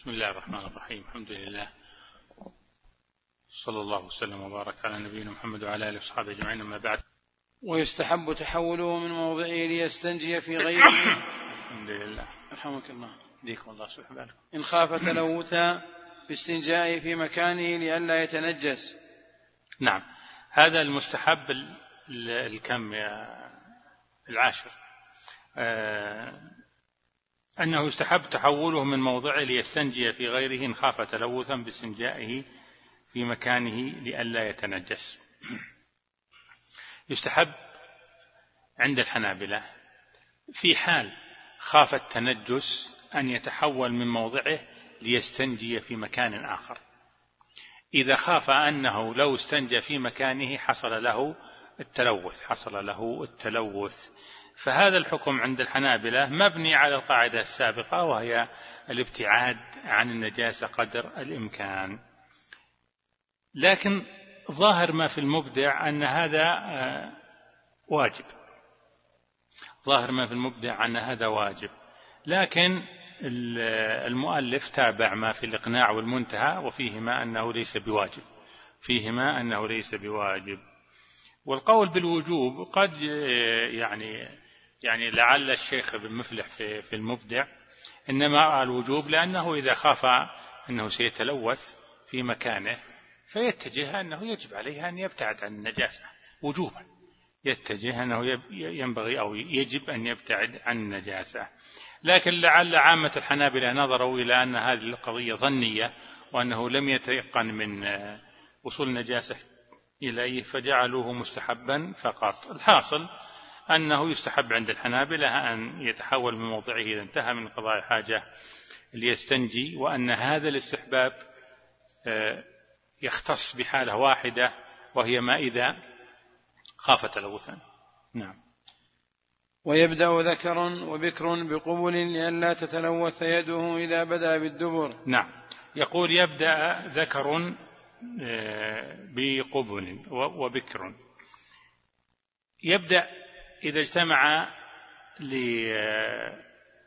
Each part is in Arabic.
بسم الله الرحمن الرحيم. الحمد لله. صلى الله وسلم وبارك على نبينا محمد وعلى آله وصحبه أجمعين أما بعد. ويستحب تحوله من موضعه ليستنجي في غيره. الحمد لله. رحمك الله. ديكم الله سبحانه بالكم إن خاف تلوثا باستنجائه في مكانه لئلا يتنجس. نعم. هذا المستحب الكم العاشر. آه، أنه يستحب تحوله من موضعه ليستنجي في غيره إن خاف تلوثا باستنجائه في مكانه لئلا يتنجس. يستحب عند الحنابلة. في حال خاف التنجس أن يتحول من موضعه ليستنجي في مكان آخر. إذا خاف أنه لو استنجى في مكانه حصل له التلوث حصل له التلوث. فهذا الحكم عند الحنابلة مبني على القاعدة السابقة وهي الابتعاد عن النجاسة قدر الإمكان. لكن ظاهر ما في المبدع أن هذا آه، واجب. ظاهر ما في المبدع أن هذا واجب. لكن المؤلف تابع ما في الإقناع والمنتهى وفيهما أنه ليس بواجب. فيهما أنه ليس بواجب. والقول بالوجوب قد يعني يعني لعل الشيخ بن مفلح في, في المبدع رأى الوجوب لأنه إذا خاف أنه سيتلوث في مكانه فيتجه أنه يجب عليه أن يبتعد عن النجاسة وجوبا. يتجه أنه ينبغي أو يجب أن يبتعد عن النجاسة. لكن لعل عامة الحنابلة نظروا إلى أن هذه القضية ظنية وأنه لم يتيقن من وصول النجاسة إليه فجعلوه مستحبا فقط. الحاصل أنه يستحب عند الحنابلة أن يتحول من موضعه إذا انتهى من قضاء الحاجة ليستنجي وأن هذا الاستحباب آه، يختص بحالة واحدة وهي ما إذا خاف تلوثا نعم. ويبدأ ذكرا وبكر بقبل لئلا تتلوث يده إذا بدأ بالدبر. نعم. يقول يبدأ ذكر بقبل وبكر. يبدأ إذا اجتمع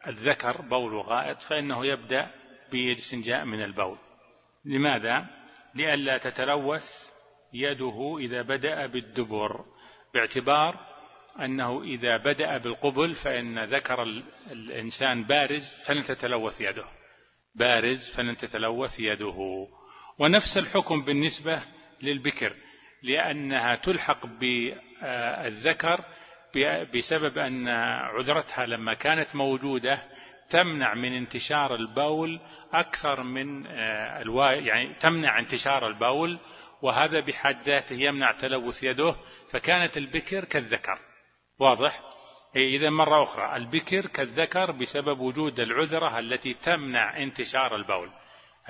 للذكر بول وغائط فإنه يبدأ بالاستنجاء من البول. لماذا؟ لئلا تتلوث يده إذا بدأ بالدبر باعتبار أنه إذا بدأ بالقبل فإن ذكر الإنسان بارز فلن تتلوث يده. بارز فلن تتلوث يده. ونفس الحكم بالنسبة للبكر لأنها تلحق بالذكر بسبب أن عذرتها لما كانت موجودة تمنع من انتشار البول أكثر من آه، الوا... يعني تمنع انتشار البول وهذا بحد ذاته يمنع تلوث يده فكانت البكر كالذكر. واضح؟ إذا مرة أخرى البكر كالذكر بسبب وجود العذرة التي تمنع انتشار البول.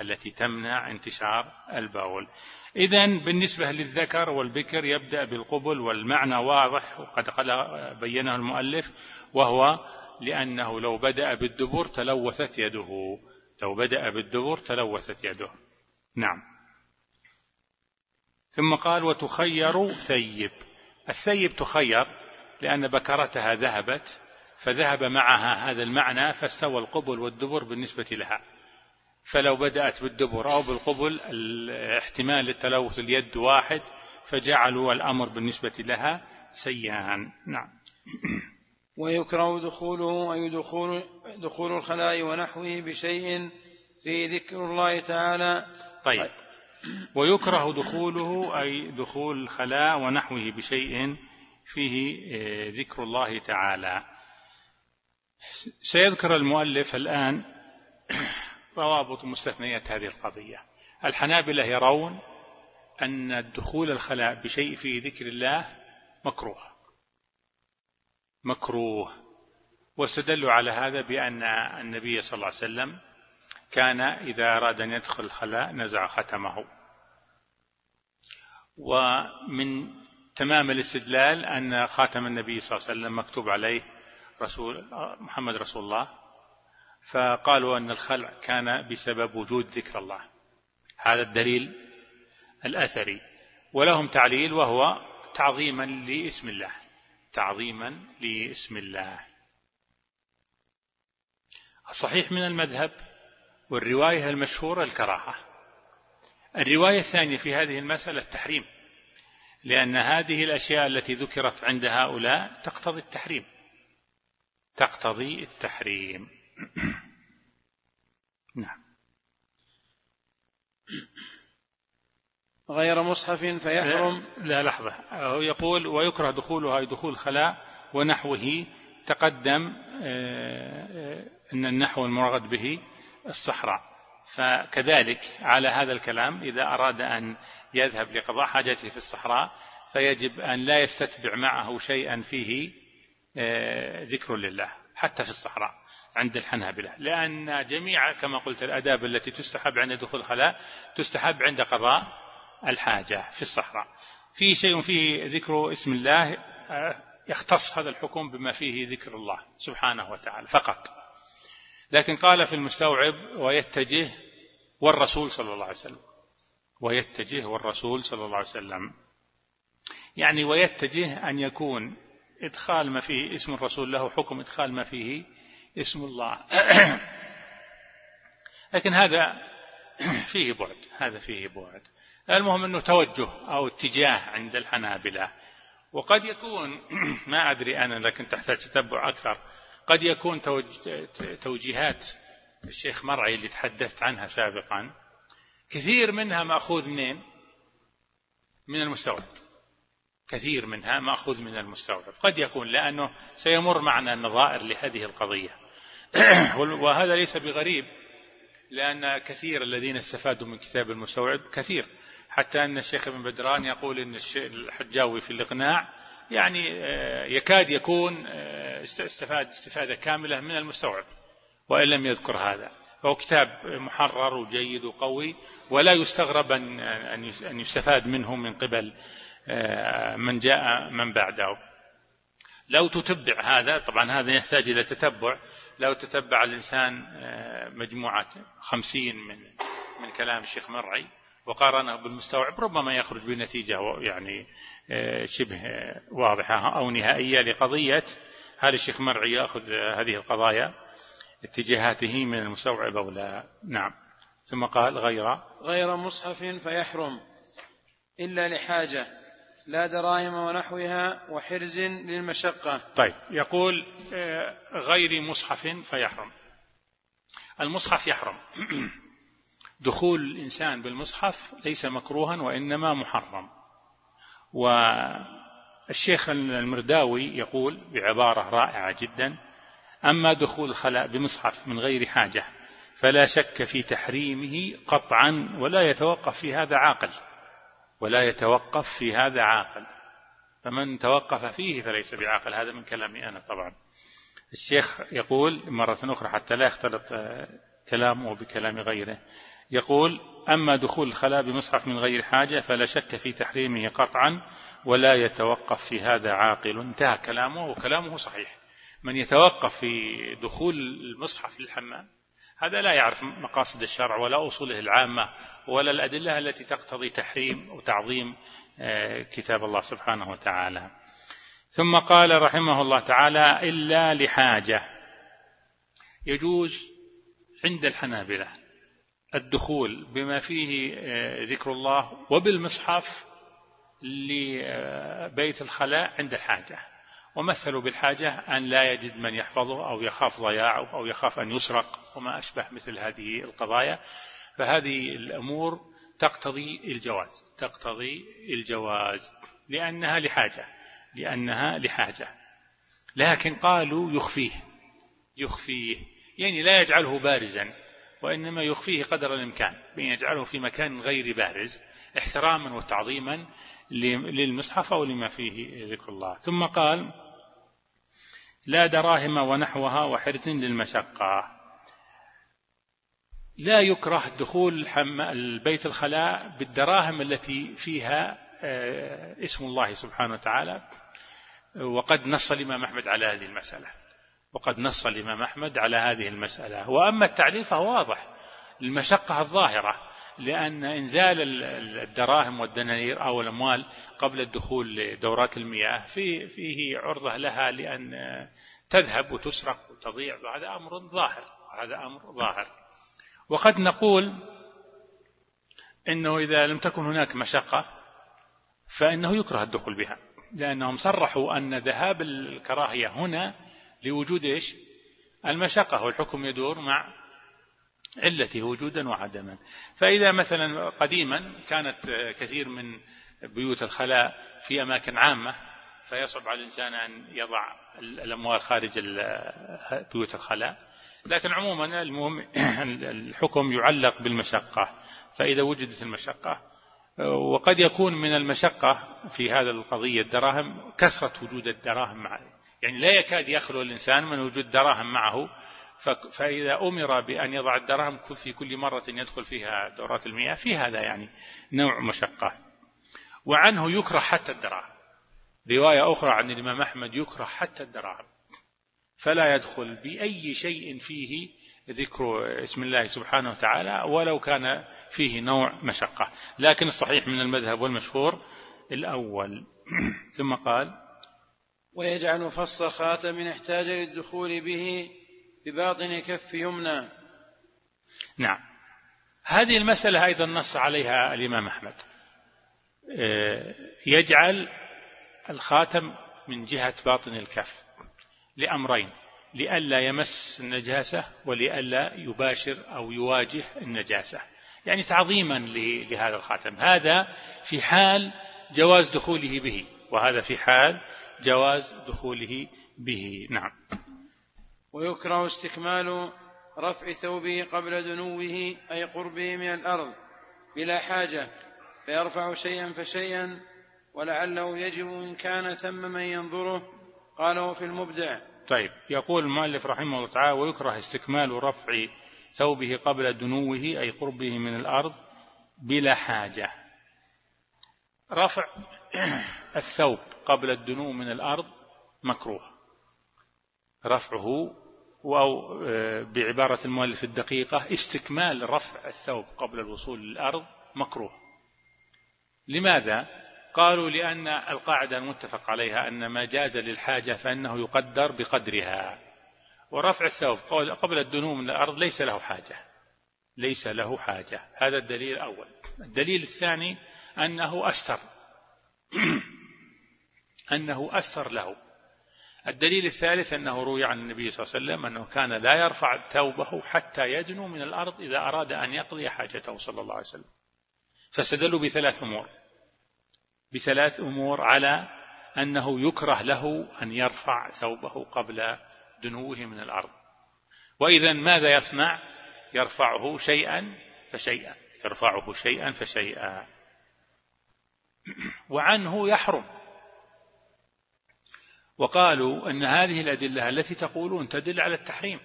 التي تمنع انتشار البول إذا بالنسبة للذكر والبكر يبدأ بالقبل والمعنى واضح وقد بينه المؤلف وهو لأنه لو بدأ بالدبر تلوثت يده. لو بدأ بالدبر تلوثت يده. نعم. ثم قال وتخير ثيب الثيب تخير لأن بكرتها ذهبت فذهب معها هذا المعنى فاستوى القبل والدبر بالنسبة لها. فلو بدأت بالدبر أو بالقبل احتمال التلوث اليد واحد فجعلوا الأمر بالنسبة لها سيان نعم. ويكره دخوله أي دخول, دخول الخلاء ونحوه بشيء في ذكر الله تعالى. طيب. ويكره دخوله أي دخول الخلاء ونحوه بشيء فيه آه، ذكر الله تعالى. سيذكر المؤلف الآن روابط مستثنيات هذه القضية. الحنابلة يرون أن الدخول الخلاء بشيء فيه ذكر الله مكروه. مكروه. واستدلوا على هذا بأن النبي صلى الله عليه وسلم كان إذا أراد أن يدخل الخلاء نزع ختمه. ومن تمام الاستدلال أن خاتم النبي صلى الله عليه وسلم مكتوب عليه رسول محمد رسول الله فقالوا أن الخلع كان بسبب وجود ذكر الله. هذا الدليل الأثري. ولهم تعليل وهو تعظيما لاسم الله. تعظيما لاسم الله. الصحيح من المذهب والرواية المشهورة الكراهة. الرواية الثانية في هذه المسألة التحريم. لأن هذه الأشياء التي ذكرت عند هؤلاء تقتضي التحريم. تقتضي التحريم. نعم. غير مصحف فيحرم. لا, لحظة. هو يقول ويكره دخولها دخول الخلاء ونحوه تقدم آه، آه، أن النحو المرغد به الصحراء. فكذلك على هذا الكلام إذا أراد أن يذهب لقضاء حاجته في الصحراء فيجب أن لا يستتبع معه شيئا فيه آه، ذكر لله حتى في الصحراء. عند الحنابلة. لأن جميع كما قلت الأداب التي تستحب عند دخول الخلاء تستحب عند قضاء الحاجة في الصحراء. في شيء فيه ذكر اسم الله آه، يختص هذا الحكم بما فيه ذكر الله سبحانه وتعالى فقط. لكن قال في المستوعب ويتجه والرسول صلى الله عليه وسلم. ويتجه والرسول صلى الله عليه وسلم. يعني ويتجه أن يكون إدخال ما فيه اسم الرسول له حكم إدخال ما فيه اسم الله. لكن هذا فيه بعد هذا فيه بعد. المهم أنه توجه أو اتجاه عند الحنابلة. وقد يكون ما أدري أنا لكن تحتاج تتبع أكثر. قد يكون توجيهات الشيخ مرعي اللي تحدثت عنها سابقا. كثير منها مأخوذ منين؟ من المستوعب كثير منها مأخوذ من المستوعب قد يكون لأنه سيمر معنا النظائر لهذه القضية. وهذا ليس بغريب لأن كثير الذين استفادوا من كتاب المستوعب كثير. حتى أن الشيخ ابن بدران يقول أن الحجاوي في الإقناع يعني آه، يكاد يكون آه، استفاد استفادة كاملة من المستوعب وإن لم يذكر هذا. فهو كتاب محرر وجيد وقوي ولا يستغرب أن يستفاد منه من قبل آه، من جاء من بعده. لو تتبع هذا طبعا هذا يحتاج إلى تتبع لو تتبع الإنسان مجموعة خمسين من من كلام الشيخ مرعي وقارنه بالمستوعب ربما يخرج بنتيجة يعني آه، شبه واضحة أو نهائية لقضية. هل الشيخ مرعي يأخذ هذه القضايا اتجاهاته من المستوعب أو لا؟ نعم. ثم قال غير. غير مصحف فيحرم إلا لحاجة. لا دراهم ونحوها وحرز للمشقة. طيب يقول آه، غير مصحف فيحرم. المصحف يحرم. دخول الإنسان بالمصحف ليس مكروها وإنما محرم. والشيخ المرداوي يقول بعبارة رائعة جدا أما دخول الخلاء بمصحف من غير حاجة فلا شك في تحريمه قطعا ولا يتوقف في هذا عاقل. ولا يتوقف في هذا عاقل. فمن توقف فيه فليس بعاقل. هذا من كلامي أنا طبعا. الشيخ يقول مرة أخرى حتى لا يختلط كلامه بكلام غيره. يقول أما دخول الخلاء بمصحف من غير حاجة فلا شك في تحريمه قطعا ولا يتوقف في هذا عاقل. انتهى كلامه وكلامه صحيح. من يتوقف في دخول المصحف للحمام هذا لا يعرف مقاصد الشرع ولا أصوله العامة ولا الأدلة التي تقتضي تحريم وتعظيم آه، كتاب الله سبحانه وتعالى. ثم قال رحمه الله تعالى إلا لحاجة. يجوز عند الحنابلة الدخول بما فيه آه، ذكر الله وبالمصحف لبيت الخلاء عند الحاجة. ومثلوا بالحاجة أن لا يجد من يحفظه أو يخاف ضياعه أو يخاف أن يسرق وما أشبه مثل هذه القضايا. فهذه الأمور تقتضي الجواز تقتضي الجواز لأنها لحاجة لأنها لحاجة. لكن قالوا يخفيه يخفيه يعني لا يجعله بارزا وإنما يخفيه قدر الإمكان بأن يجعله في مكان غير بارز احتراما وتعظيما للمصحف أو لما فيه ذكر الله. ثم قال لا دراهم ونحوها وحرز للمشقة. لا يكره دخول البيت الخلاء بالدراهم التي فيها آه، اسم الله سبحانه وتعالى. وقد نص الإمام أحمد على هذه المسألة. وقد نص الإمام أحمد على هذه المسألة. وأما التعليل فهو واضح. المشقة الظاهرة. لأن إنزال الدراهم والدنانير أو الأموال قبل الدخول لدورات المياه في فيه عرضة لها لأن تذهب وتسرق وتضيع. وهذا أمر ظاهر هذا أمر ظاهر. وقد نقول إنه إذا لم تكن هناك مشقة فإنه يكره الدخول بها لأنهم صرحوا أن ذهاب الكراهية هنا لوجود إيش؟ المشقة والحكم يدور مع علته وجودا وعدما. فإذا مثلا قديما كانت كثير من بيوت الخلاء في أماكن عامة فيصعب على الإنسان أن يضع الأموال خارج بيوت الخلاء. لكن عموما المهم الحكم يعلق بالمشقة. فإذا وجدت المشقة وقد يكون من المشقة في هذا القضية الدراهم كثرة وجود الدراهم معه. يعني لا يكاد يخلو الإنسان من وجود دراهم معه فإذا أمر بأن يضع الدراهم في كل مرة يدخل فيها دورات المياه في هذا يعني نوع مشقة. وعنه يكره حتى الدراهم. رواية أخرى عن الإمام أحمد يكره حتى الدراهم. فلا يدخل بأي شيء فيه ذكر اسم الله سبحانه وتعالى ولو كان فيه نوع مشقة. لكن الصحيح من المذهب والمشهور الأول. ثم قال ويجعل فص خاتم احتاج للدخول به بباطن كف يمنى. نعم. هذه المسألة أيضا نص عليها الإمام أحمد. آه، يجعل الخاتم من جهة باطن الكف لأمرين لئلا يمس النجاسة ولئلا يباشر أو يواجه النجاسة. يعني تعظيما لهذا الخاتم. هذا في حال جواز دخوله به وهذا في حال جواز دخوله به. نعم. ويكره استكمال رفع ثوبه قبل دنوه أي قربه من الأرض بلا حاجة فيرفع شيئا فشيئا ولعله يجب إن كان ثم من ينظره قاله في المبدع. طيب يقول المؤلف رحمه الله تعالى ويكره استكمال رفع ثوبه قبل دنوه أي قربه من الأرض بلا حاجة. رفع الثوب قبل الدنو من الأرض مكروه. رفعه أو آه، بعبارة المؤلف الدقيقة استكمال رفع الثوب قبل الوصول للأرض مكروه. لماذا؟ قالوا لأن القاعدة المتفق عليها أن ما جاز للحاجة فإنه يقدر بقدرها. ورفع الثوب قبل الدنو من الأرض ليس له حاجة. ليس له حاجة. هذا الدليل الأول. الدليل الثاني أنه أستر. أنه أستر له. الدليل الثالث أنه روي عن النبي صلى الله عليه وسلم أنه كان لا يرفع ثوبه حتى يدنو من الأرض إذا أراد أن يقضي حاجته صلى الله عليه وسلم. فاستدلوا بثلاث أمور. بثلاث أمور على أنه يكره له أن يرفع ثوبه قبل دنوه من الأرض. وإذا ماذا يصنع؟ يرفعه شيئا فشيئا. يرفعه شيئا فشيئا. وعنه يحرم. وقالوا أن هذه الأدلة التي تقولون تدل على التحريم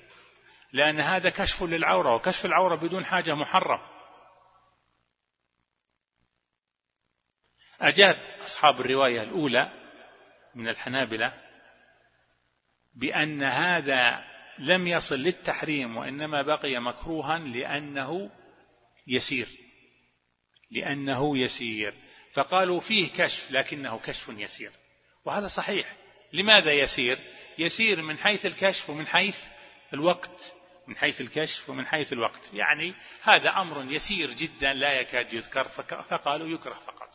لأن هذا كشف للعورة وكشف العورة بدون حاجة محرم. أجاب أصحاب الرواية الأولى من الحنابلة بأن هذا لم يصل للتحريم وإنما بقي مكروها لأنه يسير لأنه يسير. فقالوا فيه كشف لكنه كشف يسير. وهذا صحيح. لماذا يسير؟ يسير من حيث الكشف ومن حيث الوقت. من حيث الكشف ومن حيث الوقت. يعني هذا أمر يسير جدا لا يكاد يذكر فقالوا يكره فقط.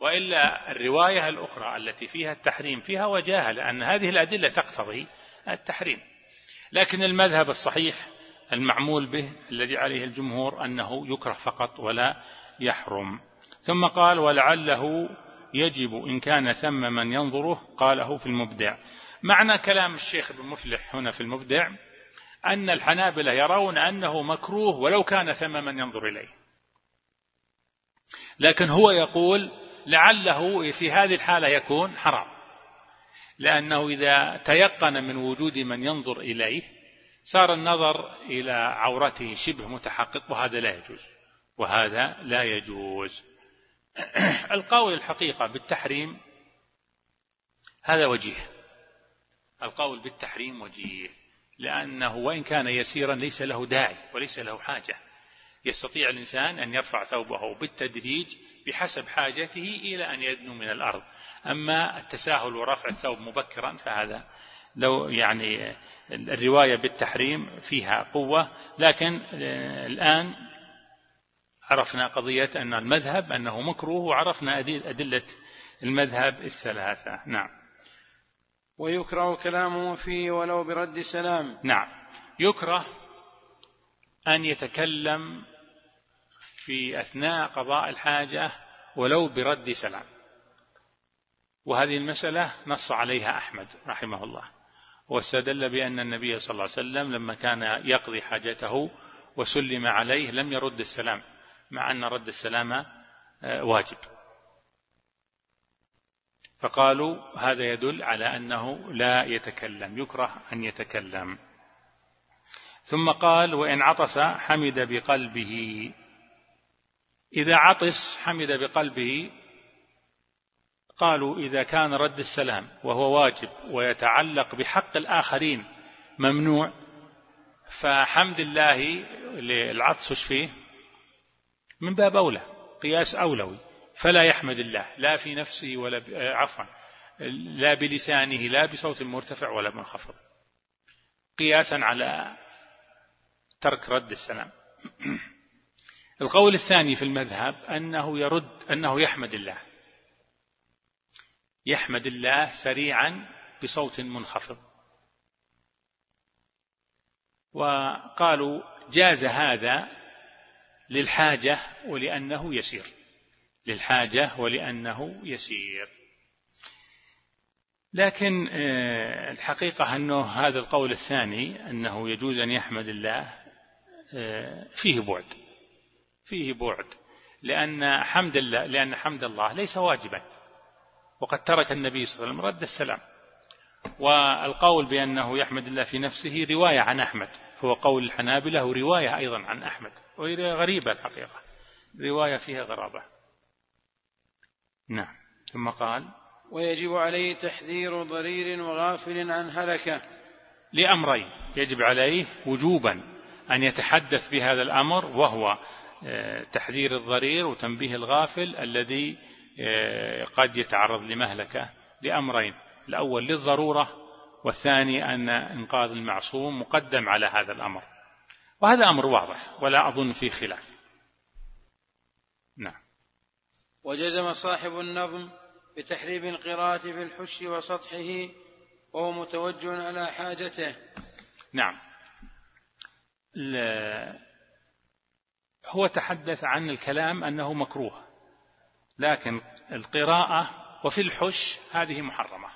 وإلا الرواية الأخرى التي فيها التحريم فيها وجاهة لأن هذه الأدلة تقتضي التحريم. لكن المذهب الصحيح المعمول به الذي عليه الجمهور أنه يكره فقط ولا يحرم. ثم قال ولعله يجب إن كان ثم من ينظره قاله في المبدع. معنى كلام الشيخ ابن مفلح هنا في المبدع أن الحنابلة يرون أنه مكروه ولو كان ثم من ينظر إليه. لكن هو يقول لعله في هذه الحالة يكون حرام. لأنه إذا تيقن من وجود من ينظر إليه صار النظر إلى عورته شبه متحقق وهذا لا يجوز. وهذا لا يجوز. القول الحقيقة بالتحريم هذا وجيه. القول بالتحريم وجيه. لأنه وإن كان يسيرا ليس له داعي وليس له حاجة. يستطيع الإنسان أن يرفع ثوبه بالتدريج بحسب حاجته إلى أن يدنو من الأرض. أما التساهل ورفع الثوب مبكرا فهذا لو يعني الرواية بالتحريم فيها قوة. لكن الآن عرفنا قضية أن المذهب أنه مكروه وعرفنا أدلة المذهب الثلاثة. نعم. ويكره كلامه فيه ولو برد سلام. نعم. يكره أن يتكلم في أثناء قضاء الحاجة ولو برد سلام. وهذه المسألة نص عليها أحمد رحمه الله. واستدل بأن النبي صلى الله عليه وسلم لما كان يقضي حاجته وسلم عليه لم يرد السلام. مع أن رد السلام آه، واجب. فقالوا هذا يدل على أنه لا يتكلم يكره أن يتكلم. ثم قال وإن عطس حمد بقلبه. إذا عطس حمد بقلبه قالوا إذا كان رد السلام وهو واجب ويتعلق بحق الآخرين ممنوع فحمد الله للعطس فيه؟ من باب أولى قياس أولوي فلا يحمد الله لا في نفسه ولا آه، عفوا لا بلسانه لا بصوت مرتفع ولا منخفض. قياسا على ترك رد السلام. القول الثاني في المذهب أنه يرد أنه يحمد الله. يحمد الله سريعا بصوت منخفض. وقالوا جاز هذا للحاجة ولأنه يسير. للحاجة ولأنه يسير. لكن آه، الحقيقة أنه هذا القول الثاني أنه يجوز أن يحمد الله آه، فيه بعد. فيه بعد. لأن حمد الله لأن حمد الله ليس واجبا. وقد ترك النبي صلى الله عليه وسلم رد السلام. والقول بأنه يحمد الله في نفسه رواية عن أحمد. هو قول الحنابلة ورواية أيضا عن أحمد وهي غريبة الحقيقة رواية فيها غرابة. نعم ثم قال ويجب عليه تحذير ضرير وغافل عن هلكة. لأمرين يجب عليه وجوبا أن يتحدث بهذا الأمر وهو آه، تحذير الضرير وتنبيه الغافل الذي آه، قد يتعرض لمهلكة لأمرين. الأول للضرورة والثاني أن إنقاذ المعصوم مقدم على هذا الأمر. وهذا أمر واضح ولا أظن فيه خلاف. نعم. وجزم صاحب النظم بتحريم القراءة في الحش وسطحه وهو متوجه على حاجته. نعم. هو تحدث عن الكلام أنه مكروه لكن القراءة وفي الحش هذه محرمة.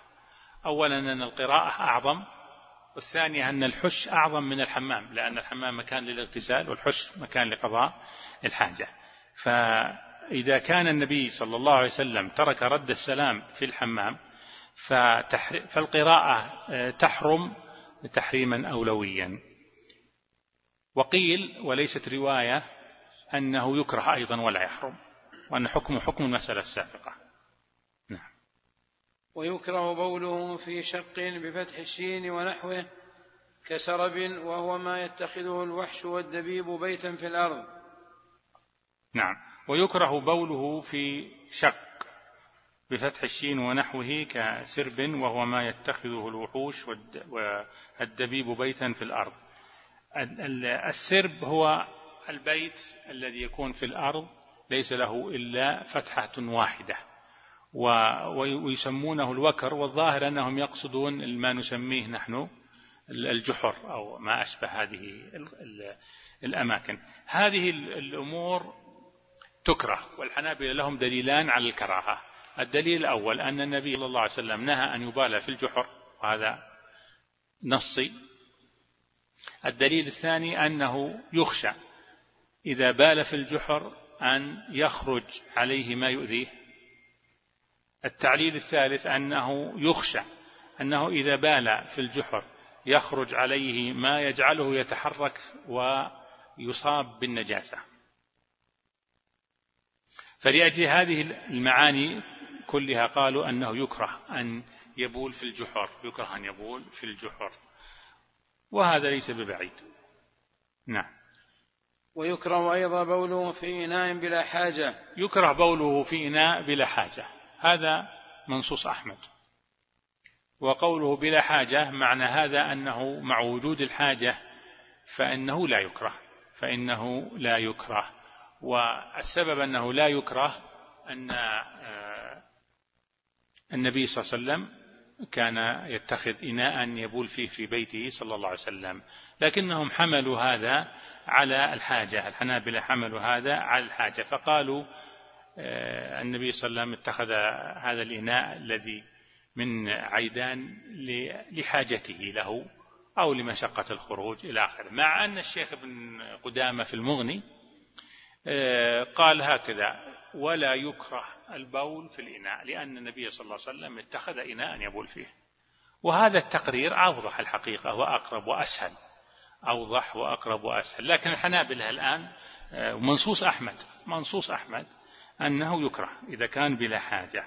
أولا أن القراءة أعظم والثانية أن الحش أعظم من الحمام لأن الحمام مكان للاغتسال والحش مكان لقضاء الحاجة. فإذا كان النبي صلى الله عليه وسلم ترك رد السلام في الحمام فالقراءة آه، تحرم تحريما أولويا. وقيل وليست رواية أنه يكره أيضا ولا يحرم وأن حكمه حكم المسألة السابقة. ويكره بوله في شق بفتح الشين ونحوه كسرب وهو ما يتخذه الوحش والدبيب بيتا في الأرض. نعم. ويكره بوله في شق بفتح الشين ونحوه كسرب وهو ما يتخذه الوحوش والدبيب بيتا في الأرض. السرب هو البيت الذي يكون في الأرض ليس له إلا فتحة واحدة. ويسمونه الوكر والظاهر أنهم يقصدون ما نسميه نحن الجحر أو ما أشبه هذه الأماكن. هذه الأمور تكره والحنابلة لهم دليلان على الكراهة. الدليل الأول أن النبي صلى الله عليه وسلم نهى أن يبالى في الجحر وهذا نصي. الدليل الثاني أنه يخشى إذا بال في الجحر أن يخرج عليه ما يؤذيه. التعليل الثالث أنه يخشى أنه إذا بال في الجحر يخرج عليه ما يجعله يتحرك ويصاب بالنجاسة. فلأجل هذه المعاني كلها قالوا أنه يكره أن يبول في الجحر يكره أن يبول في الجحر. وهذا ليس ببعيد. نعم. ويكره أيضا بوله في إناء بلا حاجة. يكره بوله في إناء بلا حاجة. هذا منصوص أحمد. وقوله بلا حاجة معنى هذا أنه مع وجود الحاجة فإنه لا يكره فإنه لا يكره. والسبب أنه لا يكره أن آه، النبي صلى الله عليه وسلم كان يتخذ إناء يبول فيه في بيته صلى الله عليه وسلم. لكنهم حملوا هذا على الحاجة الحنابلة حملوا هذا على الحاجة فقالوا النبي صلى الله عليه وسلم اتخذ هذا الإناء الذي من عيدان لحاجته له أو لمشقة الخروج إلى آخره. مع أن الشيخ ابن قدامة في المغني آه، قال هكذا ولا يكره البول في الإناء لأن النبي صلى الله عليه وسلم اتخذ إناء يبول فيه. وهذا التقرير أوضح الحقيقة وأقرب وأسهل أوضح وأقرب وأسهل. لكن الحنابلة الآن آه، منصوص أحمد منصوص أحمد أنه يكره إذا كان بلا حاجة.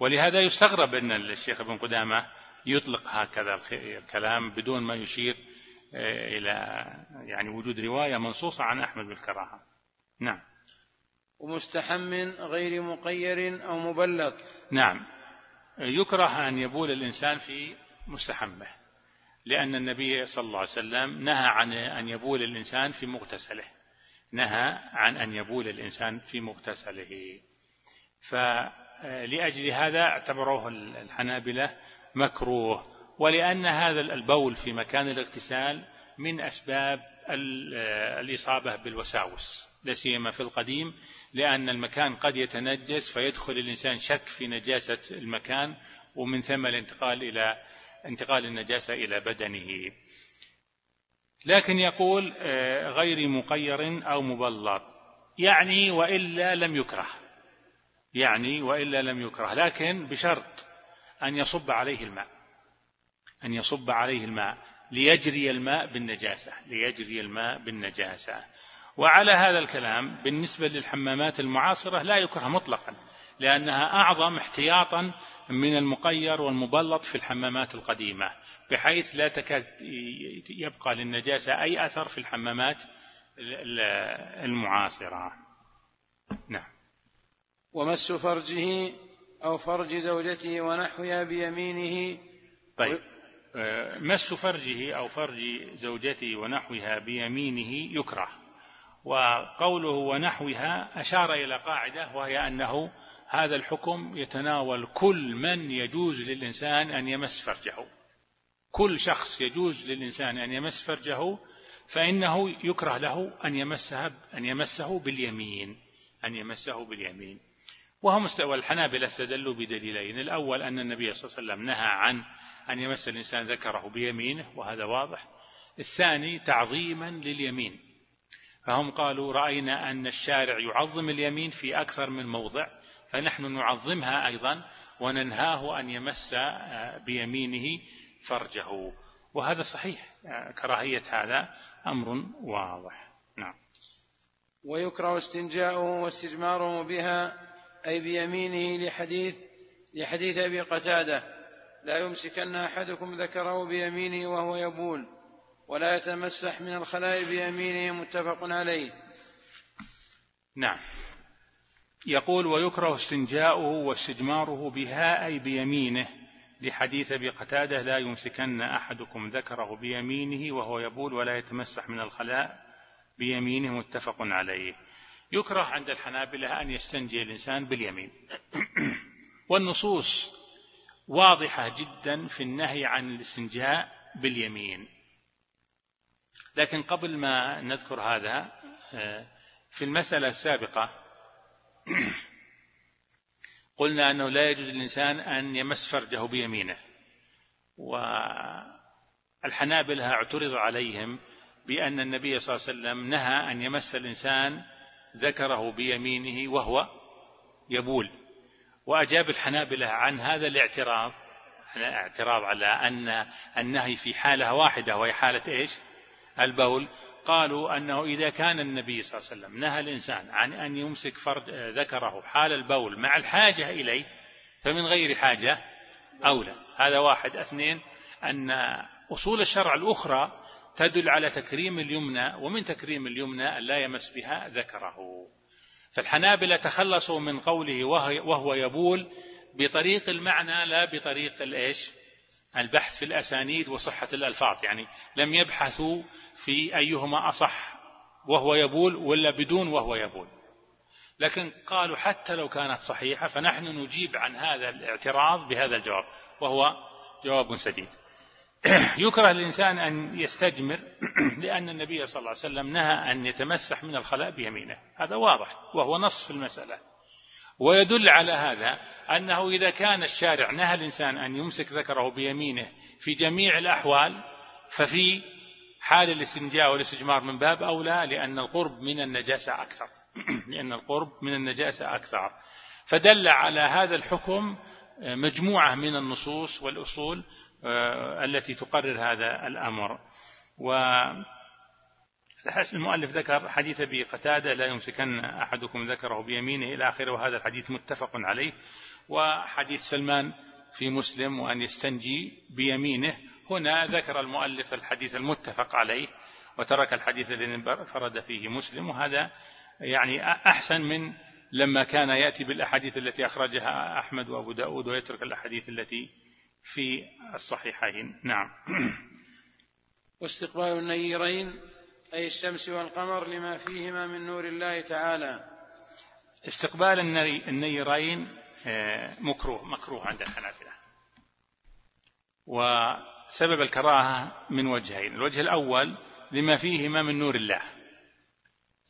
ولهذا يستغرب أن الشيخ ابن قدامة يطلق هكذا الكلام بدون ما يشير آه، إلى يعني وجود رواية منصوصة عن أحمد بالكراهة. نعم. ومستحم غير مقير أو مبلغ. نعم. يكره أن يبول الإنسان في مستحمه لأن النبي صلى الله عليه وسلم نهى عن أن يبول الإنسان في مغتسله. نهى عن أن يبول الإنسان في مغتسله. فلأجل هذا اعتبروه الحنابلة مكروه ولأن هذا البول في مكان الاغتسال من أسباب الإصابة بالوساوس لا سيما في القديم لأن المكان قد يتنجس فيدخل الإنسان شك في نجاسة المكان ومن ثم الانتقال إلى انتقال النجاسة إلى بدنه. لكن يقول آه، غير مقير أو مبلط. يعني وإلا لم يكره. يعني وإلا لم يكره. لكن بشرط أن يصب عليه الماء. أن يصب عليه الماء. ليجري الماء بالنجاسة. ليجري الماء بالنجاسة. وعلى هذا الكلام بالنسبة للحمامات المعاصرة لا يكره مطلقا. لأنها أعظم احتياطا من المقير والمبلط في الحمامات القديمة بحيث لا تكاد يبقى للنجاسة أي أثر في الحمامات المعاصرة. نعم. ومس فرجه أو فرج زوجته ونحوها بيمينه؟ طيب. مس فرجه أو فرج زوجته ونحوها بيمينه؟ يكره. وقوله ونحوها أشار إلى قاعدة وهي أنه هذا الحكم يتناول كل من يجوز للإنسان أن يمس فرجه. كل شخص يجوز للإنسان أن يمس فرجه فإنه يكره له أن يمسها أن يمسه باليمين أن يمسه باليمين. وهم مستوى الحنابلة استدلوا بدليلين. الأول أن النبي صلى الله عليه وسلم نهى عن أن يمس الإنسان ذكره بيمينه وهذا واضح. الثاني تعظيما لليمين. فهم قالوا رأينا أن الشارع يعظم اليمين في أكثر من موضع. فنحن نعظمها أيضا وننهاه أن يمس آه، بيمينه فرجه. وهذا صحيح آه، كراهية هذا أمر واضح. نعم. ويكره استنجاؤه واستجماره بها أي بيمينه لحديث لحديث أبي قتادة. لا يمسكن أحدكم ذكره بيمينه وهو يبول ولا يتمسح من الخلاء بيمينه متفق عليه. نعم. يقول ويكره استنجاؤه واستجماره بها أي بيمينه لحديث أبي قتادة لا يمسكن أحدكم ذكره بيمينه وهو يبول ولا يتمسح من الخلاء بيمينه متفق عليه. يكره عند الحنابلة أن يستنجي الإنسان باليمين. والنصوص واضحة جدا في النهي عن الاستنجاء باليمين. لكن قبل ما نذكر هذا آه، في المسألة السابقة قلنا أنه لا يجوز للإنسان أن يمس فرجه بيمينه. والحنابلة اعترض عليهم بأن النبي صلى الله عليه وسلم نهى أن يمس الإنسان ذكره بيمينه وهو يبول. وأجاب الحنابلة عن هذا الاعتراض اعتراض على أن النهي في حالة واحدة وهي حالة إيش؟ البول. قالوا أنه إذا كان النبي صلى الله عليه وسلم نهى الإنسان عن أن يمسك فرد ذكره حال البول مع الحاجة إليه فمن غير حاجة أولى. هذا واحد. اثنين أن أصول الشرع الأخرى تدل على تكريم اليمنى ومن تكريم اليمنى أن لا يمس بها ذكره. فالحنابلة تخلصوا من قوله وهو يبول بطريق المعنى لا بطريق الإيش؟ البحث في الأسانيد وصحة الألفاظ يعني لم يبحثوا في أيهما أصح وهو يبول ولا بدون وهو يبول. لكن قالوا حتى لو كانت صحيحة فنحن نجيب عن هذا الاعتراض بهذا الجواب وهو جواب سديد. يكره الإنسان أن يستجمر لأن النبي صلى الله عليه وسلم نهى أن يتمسح من الخلاء بيمينه. هذا واضح وهو نص في المسألة. ويدل على هذا أنه إذا كان الشارع نهى الإنسان أن يمسك ذكره بيمينه في جميع الأحوال ففي حال الاستنجاء والاستجمار من باب أولى لأن القرب من النجاسة أكثر. لأن القرب من النجاسة أكثر. فدل على هذا الحكم مجموعة من النصوص والأصول آه، التي تقرر هذا الأمر. المؤلف ذكر حديث أبي قتادة لا يمسكن أحدكم ذكره بيمينه إلى آخره وهذا الحديث متفق عليه. وحديث سلمان في مسلم وأن يستنجي بيمينه. هنا ذكر المؤلف الحديث المتفق عليه وترك الحديث الذي انفرد فيه مسلم. وهذا يعني أحسن من لما كان يأتي بالأحاديث التي أخرجها أحمد وأبو داود ويترك الأحاديث التي في الصحيحين. نعم. واستقبال النيرين. أي الشمس والقمر لما فيهما من نور الله تعالى. استقبال النيرين آه، مكروه مكروه عند الحنابلة. وسبب الكراهة من وجهين. الوجه الأول لما فيهما من نور الله.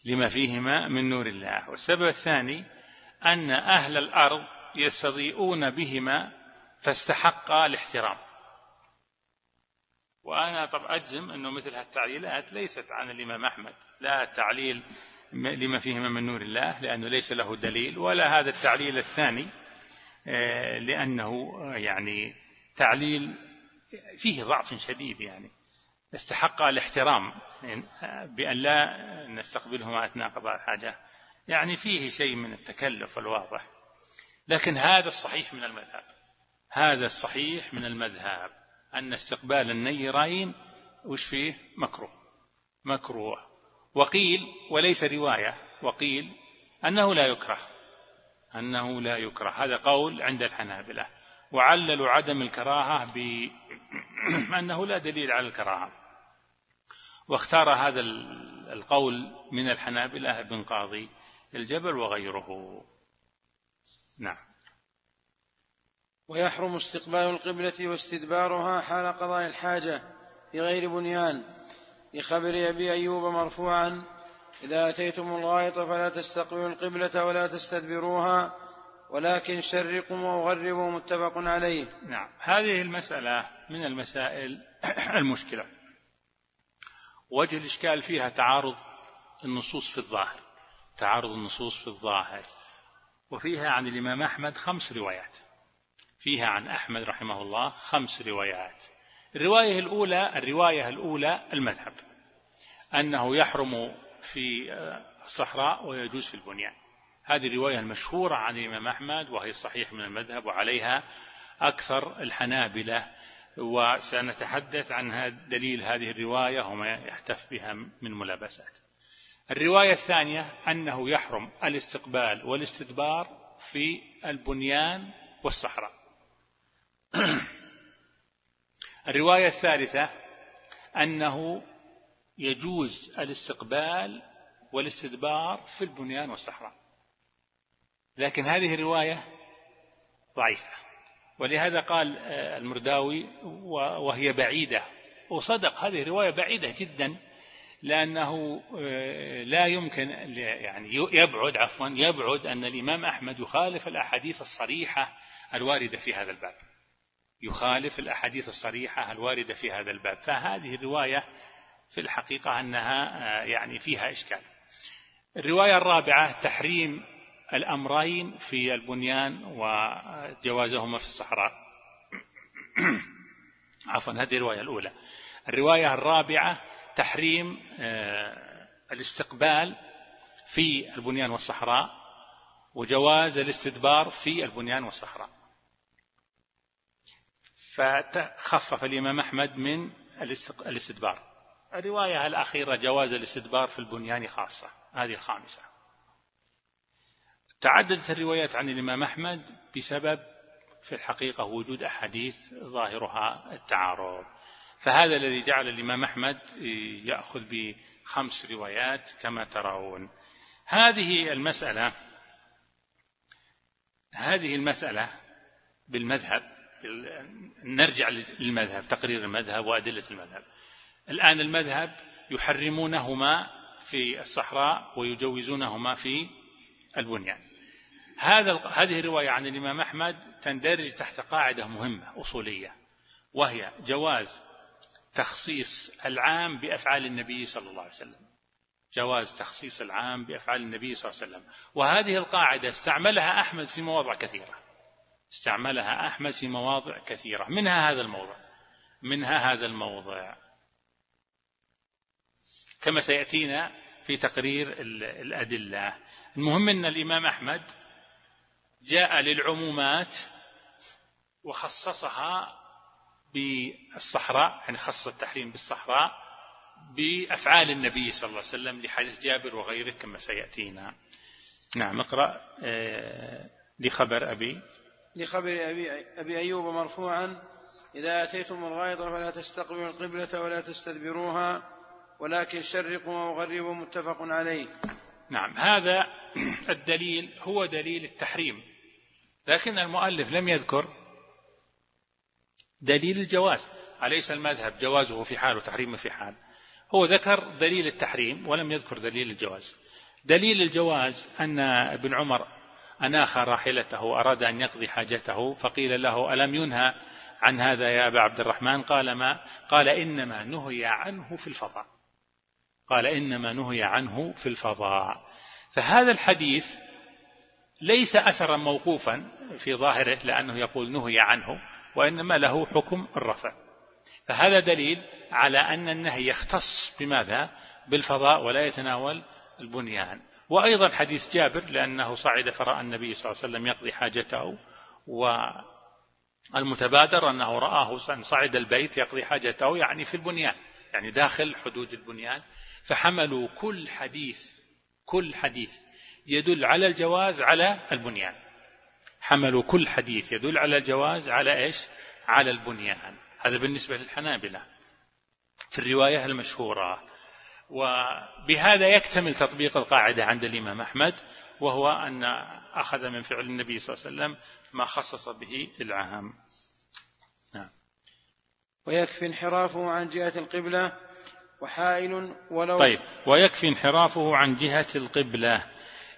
لما فيهما من نور الله. والسبب الثاني أن أهل الأرض يستضيئون بهما فاستحق الاحترام. وأنا طبعا أجزم أنه مثل هالتعليلات ليست عن الإمام أحمد لا التعليل لما فيهما من نور الله لأنه ليس له دليل ولا هذا التعليل الثاني آه، لأنه يعني تعليل فيه ضعف شديد يعني. استحق الاحترام بأن لا نستقبلهما أثناء قضاء الحاجة. يعني فيه شيء من التكلف الواضح. لكن هذا الصحيح من المذهب. هذا الصحيح من المذهب. أن استقبال النيرين وش فيه؟ مكروه. مكروه. وقيل وليس رواية وقيل أنه لا يكره. أنه لا يكره. هذا قول عند الحنابلة. وعللوا عدم الكراهة بأنه لا دليل على الكراهة. واختار هذا القول من الحنابلة ابن قاضي الجبل وغيره. نعم. ويحرم استقبال القبلة واستدبارها حال قضاء الحاجة في غير بنيان لخبر أبي أيوب مرفوعا إذا أتيتم الغائط فلا تستقبلوا القبلة ولا تستدبروها ولكن شرقوا وغربوا متفق عليه. نعم. هذه المسألة من المسائل المشكلة. وجه الإشكال فيها تعارض النصوص في الظاهر تعارض النصوص في الظاهر وفيها عن الإمام أحمد خمس روايات. فيها عن أحمد رحمه الله خمس روايات. الرواية الأولى الرواية الأولى المذهب. أنه يحرم في الصحراء ويجوز في البنيان. هذه الرواية المشهورة عن الإمام أحمد وهي الصحيح من المذهب وعليها أكثر الحنابلة. وسنتحدث عن دليل هذه الرواية وما يحتف بها من ملابسات. الرواية الثانية أنه يحرم الاستقبال والاستدبار في البنيان والصحراء. الرواية الثالثة أنه يجوز الاستقبال والاستدبار في البنيان والصحراء. لكن هذه الرواية ضعيفة. ولهذا قال آه، المرداوي وهي بعيدة. وصدق هذه الرواية بعيدة جدا لأنه آه، لا يمكن يعني يبعد عفوا يبعد أن الإمام أحمد يخالف الأحاديث الصريحة الواردة في هذا الباب. يخالف الأحاديث الصريحة الواردة في هذا الباب. فهذه الرواية في الحقيقة أنها آه، يعني فيها إشكال. الرواية الرابعة تحريم الأمرين في البنيان وجوازهما في الصحراء. عفوا هذه الرواية الأولى. الرواية الرابعة تحريم آه، الاستقبال في البنيان والصحراء وجواز الاستدبار في البنيان والصحراء. فتخفف الإمام أحمد من الاستدبار. الرواية الأخيرة جواز الاستدبار في البنيان خاصة. هذه الخامسة. تعددت الروايات عن الإمام أحمد بسبب في الحقيقة وجود أحاديث ظاهرها التعارض. فهذا الذي جعل الإمام أحمد يأخذ بخمس روايات كما ترون. هذه المسألة هذه المسألة بالمذهب نرجع للمذهب تقرير المذهب وأدلة المذهب. الآن المذهب يحرمونهما في الصحراء ويجوزونهما في البنيان. هذا هذه الرواية عن الإمام أحمد تندرج تحت قاعدة مهمة أصولية وهي جواز تخصيص العام بأفعال النبي صلى الله عليه وسلم. جواز تخصيص العام بأفعال النبي صلى الله عليه وسلم. وهذه القاعدة استعملها أحمد في مواضع كثيرة. استعملها أحمد في مواضع كثيرة. منها هذا الموضع. منها هذا الموضع. كما سيأتينا في تقرير الأدلة. المهم أن الإمام أحمد جاء للعمومات وخصصها بالصحراء يعني خصص التحريم بالصحراء بأفعال النبي صلى الله عليه وسلم لحديث جابر وغيره كما سيأتينا. نعم اقرأ آه، لخبر أبي. لخبر أبي, أبي أيوب مرفوعا إذا أتيتم الغائط فلا تستقبلوا القبلة ولا تستدبروها ولكن شرقوا وغربوا متفق عليه. نعم هذا الدليل هو دليل التحريم. لكن المؤلف لم يذكر دليل الجواز. أليس المذهب جوازه في حال وتحريمه في حال؟ هو ذكر دليل التحريم ولم يذكر دليل الجواز. دليل الجواز أن ابن عمر أناخ راحلته أراد أن يقضي حاجته فقيل له ألم ينهى عن هذا يا أبا عبد الرحمن؟ قال ما قال إنما نهي عنه في الفضاء. قال إنما نهي عنه في الفضاء. فهذا الحديث ليس أثرا موقوفا في ظاهره لأنه يقول نهي عنه وإنما له حكم الرفع. فهذا دليل على أن النهي يختص بماذا؟ بالفضاء ولا يتناول البنيان. وأيضا حديث جابر لأنه صعد فرأى النبي صلى الله عليه وسلم يقضي حاجته والمتبادر أنه رآه صعد البيت يقضي حاجته يعني في البنيان يعني داخل حدود البنيان فحملوا كل حديث كل حديث يدل على الجواز على البنيان. حملوا كل حديث يدل على الجواز على إيش؟ على البنيان. هذا بالنسبة للحنابلة. في الرواية المشهورة وبهذا يكتمل تطبيق القاعدة عند الإمام أحمد وهو أن أخذ من فعل النبي صلى الله عليه وسلم ما خصص به العام نعم. ويكفي انحرافه عن جهة القبلة وحائل ولو طيب. ويكفي انحرافه عن جهة القبلة.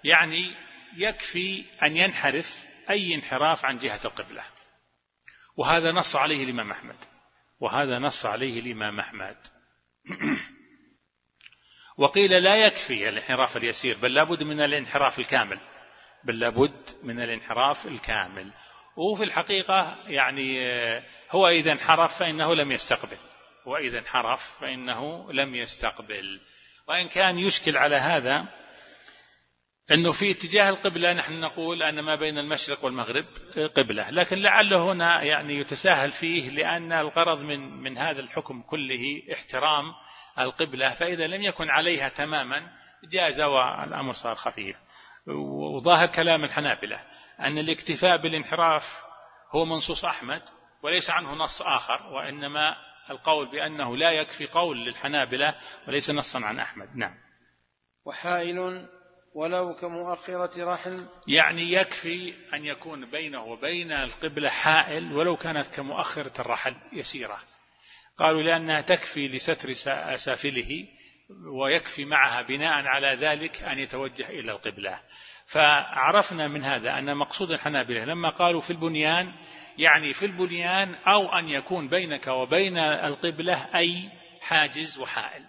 يعني يكفي أن ينحرف أي انحراف عن جهة القبلة. وهذا نص عليه الإمام أحمد. وهذا نص عليه الإمام أحمد. وقيل لا يكفي الانحراف اليسير بل لابد من الانحراف الكامل. بل لابد من الانحراف الكامل. وفي الحقيقة يعني هو إذا انحرف فإنه لم يستقبل. وإذا انحرف فإنه لم يستقبل. وإن كان يشكل على هذا أنه في اتجاه القبلة نحن نقول أن ما بين المشرق والمغرب قبلة. لكن لعل هنا يعني يتساهل فيه لأن الغرض من, من هذا الحكم كله احترام القبلة فإذا لم يكن عليها تماما جاز والأمر صار خفيف. وظاهر كلام الحنابلة أن الاكتفاء بالانحراف هو منصوص أحمد وليس عنه نص آخر وإنما القول بأنه لا يكفي قول للحنابلة وليس نصا عن أحمد. نعم. وحائل ولو كمؤخرة رحل يعني يكفي أن يكون بينه وبين القبلة حائل ولو كانت كمؤخرة الرحل يسيرة. قالوا لأنها تكفي لستر سافله ويكفي معها بناء على ذلك أن يتوجه إلى القبلة. فعرفنا من هذا أن مقصود الحنابلة لما قالوا في البنيان يعني في البنيان أو أن يكون بينك وبين القبلة أي حاجز وحائل.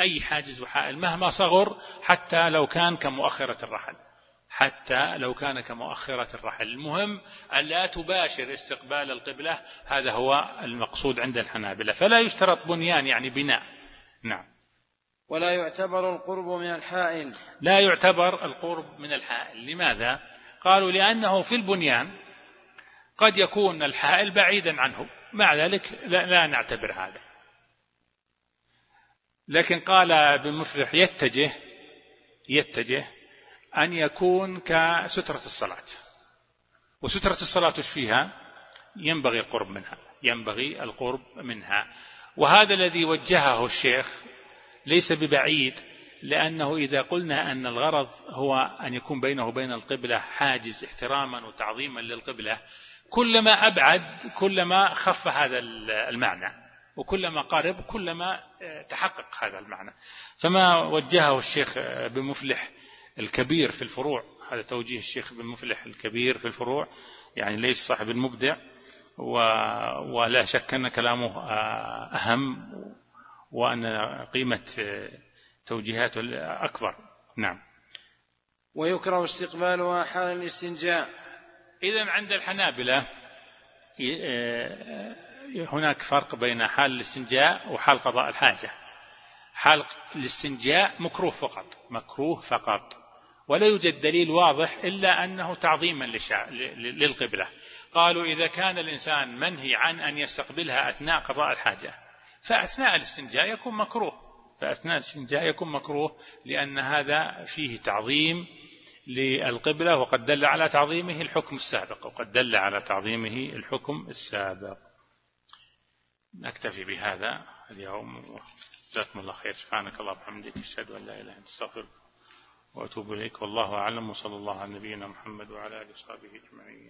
أي حاجز وحائل مهما صغر حتى لو كان كمؤخرة الرحل. حتى لو كان كمؤخرة الرحل. المهم أن لا تباشر استقبال القبلة هذا هو المقصود عند الحنابلة. فلا يشترط بنيان يعني بناء. نعم. ولا يعتبر القرب من الحائل. لا يعتبر القرب من الحائل. لماذا؟ قالوا لأنه في البنيان قد يكون الحائل بعيدا عنه. مع ذلك لا, لا نعتبر هذا. لكن قال ابن مفلح يتجه يتجه أن يكون كسترة الصلاة. وسترة الصلاة فيها؟ ينبغي القرب منها. ينبغي القرب منها. وهذا الذي وجهه الشيخ ليس ببعيد لأنه إذا قلنا أن الغرض هو أن يكون بينه وبين القبلة حاجز احتراما وتعظيما للقبلة كلما أبعد كلما خف هذا المعنى وكلما قارب كلما تحقق هذا المعنى. فما وجهه الشيخ بمفلح الكبير في الفروع. هذا توجيه الشيخ بن مفلح الكبير في الفروع. يعني ليس صاحب المبدع ولا شك أن كلامه أهم وأن قيمة توجيهاته أكبر. نعم. ويكره استقبالها حال الاستنجاء. إذا عند الحنابلة هناك فرق بين حال الاستنجاء وحال قضاء الحاجة. حال الاستنجاء مكروه فقط مكروه فقط. ولا يوجد دليل واضح إلا أنه تعظيما للقبلة. قالوا إذا كان الإنسان منهي عن أن يستقبلها أثناء قضاء الحاجة فأثناء الاستنجاء يكون مكروه. فأثناء الاستنجاء يكون مكروه لأن هذا فيه تعظيم للقبلة وقد دل على تعظيمه الحكم السابق وقد دل على تعظيمه الحكم السابق. نكتفي بهذا اليوم جزاكم الله خير. سبحانك الله وبحمدك أشهد أن لا إله إلا أنت أستغفرك. وأتوب إليك والله أعلم وصلى الله على نبينا محمد وعلى آله وصحبه أجمعين.